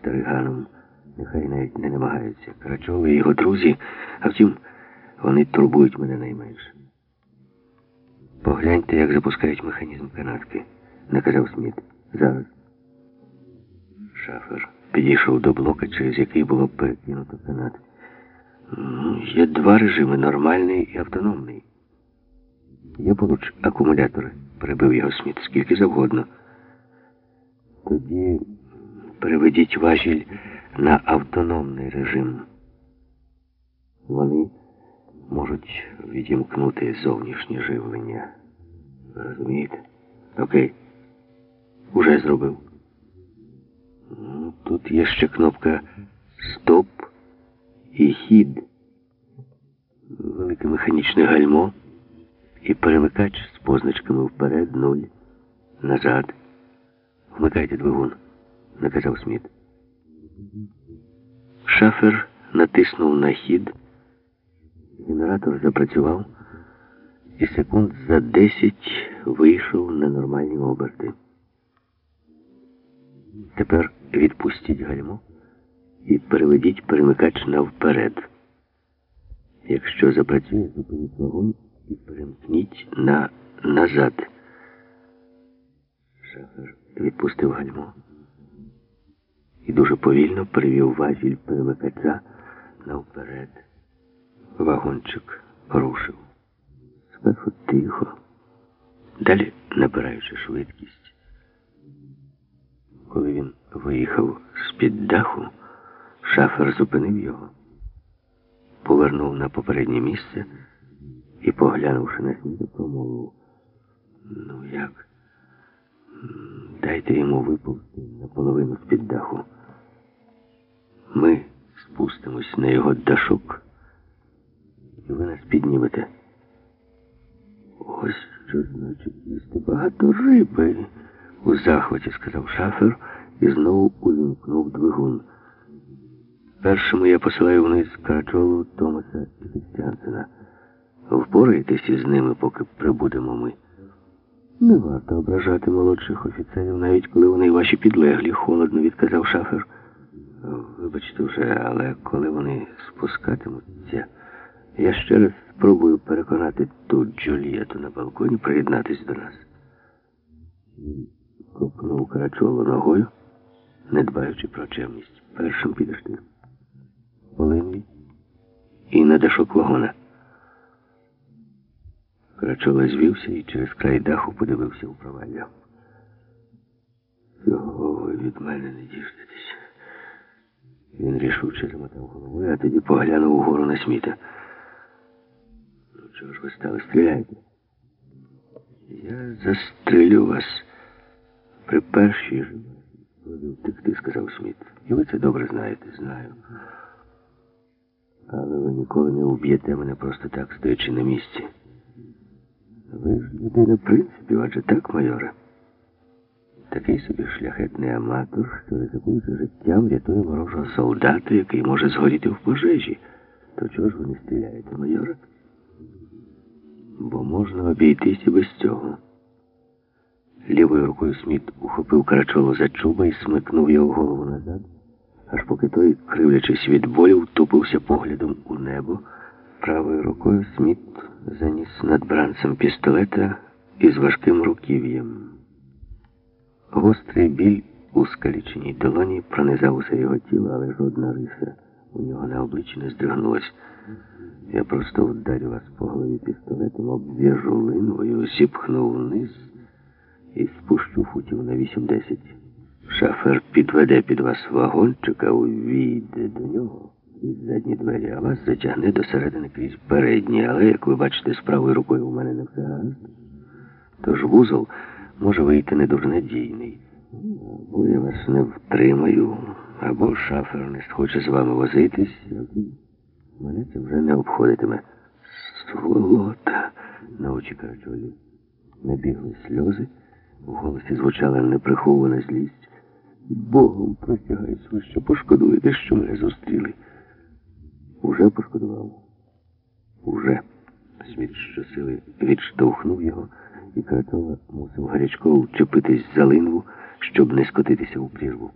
стариганом. Нехай навіть не намагаються. Карачов і його друзі, а втім, вони турбують мене найменше. Погляньте, як запускають механізм канатки, наказав Сміт. Зараз. Шафер підійшов до блока, через який було перекинуто канат. Є два режими нормальний і автономний. Є поруч акумулятори, перебив його Сміт, скільки завгодно. Тоді переведіть важіль на автономний режим. Вони можуть відімкнути зовнішнє живлення. Розумієте? Окей. Уже зробив. Ну, Тут є ще кнопка Стоп і хід. Велике механічне гальмо і перемикач з позначками вперед, нуль, назад. Вмикайте двигун, наказав Сміт. Шафер натиснув на хід. Генератор запрацював і секунд за десять вийшов на нормальні оберти. Тепер відпустіть гальмо і переведіть перемикач навперед. Якщо запрацює, зупиніть вагон і перемкніть на назад. Шафер відпустив гальмо і дуже повільно перевів важіль перемикача навперед. Вагончик рушив. Спершу тихо, далі набираючи швидкість. Коли він виїхав з-під даху, шафер зупинив його, повернув на попереднє місце і, поглянувши на сніду, промовив. Ну як? Дайте йому виповзти наполовину з-під даху. Ми спустимось на його дашок, і ви нас піднімете. Ось що значить їсти багато риби, у захваті сказав шафер і знову увімкнув двигун. Першому я посилаю вниз Карачолу, Томаса і Фістянсена. Впораєтесь із ними, поки прибудемо ми. Не варто ображати молодших офіцерів, навіть коли вони ваші підлеглі, холодно відказав шафер. Вибачте вже, але коли вони спускатимуться, я ще раз спробую переконати ту Джулієту на балконі приєднатись до нас. Він копнув Карачолу ногою, не дбаючи про чемність. Першим підеш ти. Оленвій і на дашок вагона. Карачола звівся і через край даху подивився у провалля. Цього ви від мене не діждетесь. Він рішуче замотав головою, а тоді поглянув угору на сміта. Ну, чого ж ви стали стріляти? Я застрелю вас при першій ж спробі втекти, сказав Сміт. І ви це добре знаєте, знаю. Але ви ніколи не уб'єте мене просто так, стоячи на місці. Ви ж людина принципів, адже так, майоре. Такий собі шляхетний аматор, що ризикуючи життям, рятує ворожого солдата, який може згоріти в пожежі. То чого ж ви не стріляєте, майоре? Бо можна обійтись і без цього. Лівою рукою Сміт ухопив Карачолу за чуба і смикнув його голову назад, аж поки той, кривлячись від болю, втупився поглядом у небо. Правою рукою Сміт заніс над бранцем пістолета із важким руків'ям. Гострий біль у скаліченій долоні пронизав усе його тіло, але жодна риса у нього на обличчі не здригнулась. Я просто вдарю вас по голові пістолетом, обв'яжу линвою, зіпхну вниз і спущу футів на 8-10. Шафер підведе під вас вагончика, увійде до нього крізь задні двері, а вас затягне до середини крізь передні. Але, як ви бачите, з правою рукою у мене не все гаразд. Тож вузол може вийти не дуже. Або я вас не втримаю, або шафер не схоче з вами возитись. Мене це вже не обходитиме. Сволота, на очі Карачолі. Набігли сльози, в голосі звучала неприхована злість. Богом простягаюсь ви, що пошкодуєте, що мене зустріли. Уже пошкодував. Уже. Сміт щосили відштовхнув його, і Кратова мусив гарячково вчепитись за линву, щоб не скотитися у прірву.